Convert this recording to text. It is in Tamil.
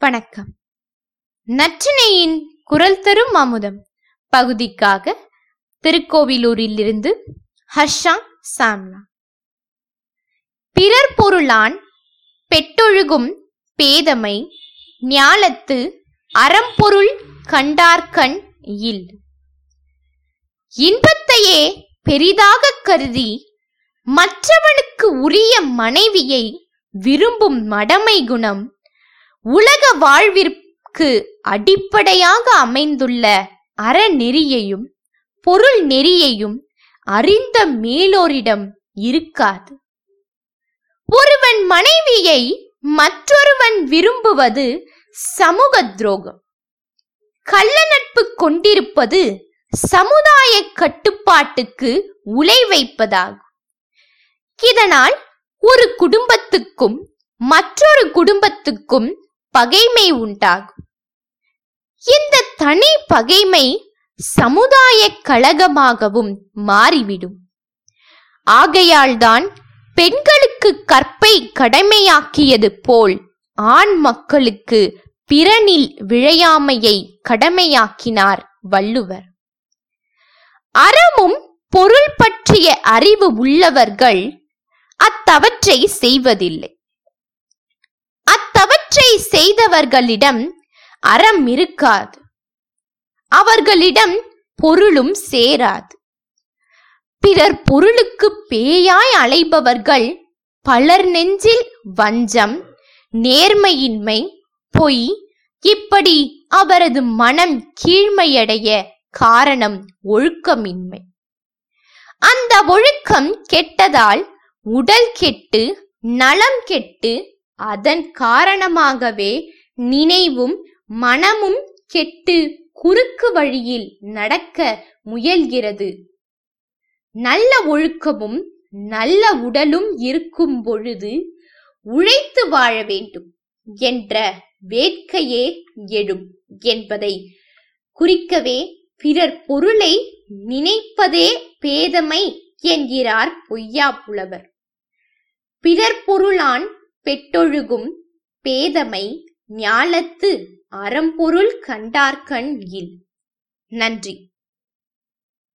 வணக்கம். நற்றினையின் குரல் தரும் அமுதம். பகுதிக்காக திருக்கோவிலூரில் இருந்து ஹர்ஷா சாம்லா பிறர் பொருளான் பெட்டொழுகும் பேதமை ஞாலத்து அறம்பொருள் கண்டார்கண் இல். இன்பத்தையே பெரிதாக கருதி மற்றவனுக்கு உரிய மனைவியை விரும்பும் மடமை குணம் உலக வாழ்விற்கு அடிப்படையாக அமைந்துள்ள அறநெறியையும் பொருள் நெறியையும் அறிந்த மேலோரிடம் இருக்காது. ஒருவன் மனைவியை மற்றொருவன் விரும்புவது சமூக துரோகம். கள்ள நட்பு கொண்டிருப்பது சமுதாய கட்டுப்பாட்டுக்கு உலை வைப்பதாகும். இதனால் ஒரு குடும்பத்துக்கும் மற்றொரு குடும்பத்துக்கும் பகைமை உண்டாகும். இந்த தனி பகைமை சமுதாய கழகமாகவும் மாறிவிடும். ஆகையால்தான் பெண்களுக்கு கற்பை கடமையாக்கியது போல் ஆண் மக்களுக்கு பிறனில் விழையாமையை கடமையாக்கினார் வள்ளுவர். அறமும் பொருள் பற்றிய அறிவு உள்ளவர்கள் அத்தவற்றை செய்வதில்லை. அத்தவற்றை செய்தவர்களிடம் அறம் இருக்காது. அவர்களிடம் பொருளும் சேராது. பிறர் பொருளுக்கு பேயாய் அலைபவர்கள் பலர் நெஞ்சில் வஞ்சம் நேர்மையின்மை பொய் இப்படி அவரது மனம் கீழ்மையடைய காரணம் ஒழுக்கமின்மை. அந்த ஒழுக்கம் கெட்டதால் உடல் கெட்டு நலம் கெட்டு அதன் காரணமாகவே நினைவும் மனமும் கெட்டு குறுக்கு வழியில் நடக்க முயல்கிறது. நல்ல ஒழுக்கமும் நல்ல உடலும் இருக்கும் பொழுது உழைத்து வாழ வேண்டும் என்ற வேட்கையே எழும் என்பதை குறிக்கவே பிறர் பொருளை நினைப்பதே பேதமை என்கிறார் பொய்யா புலவர். பிறர் பொருளான் பெட்டொழுகும் பேதமை ஞாலத்து அறம்பொருள் கண்டார்கண் இல். நன்றி.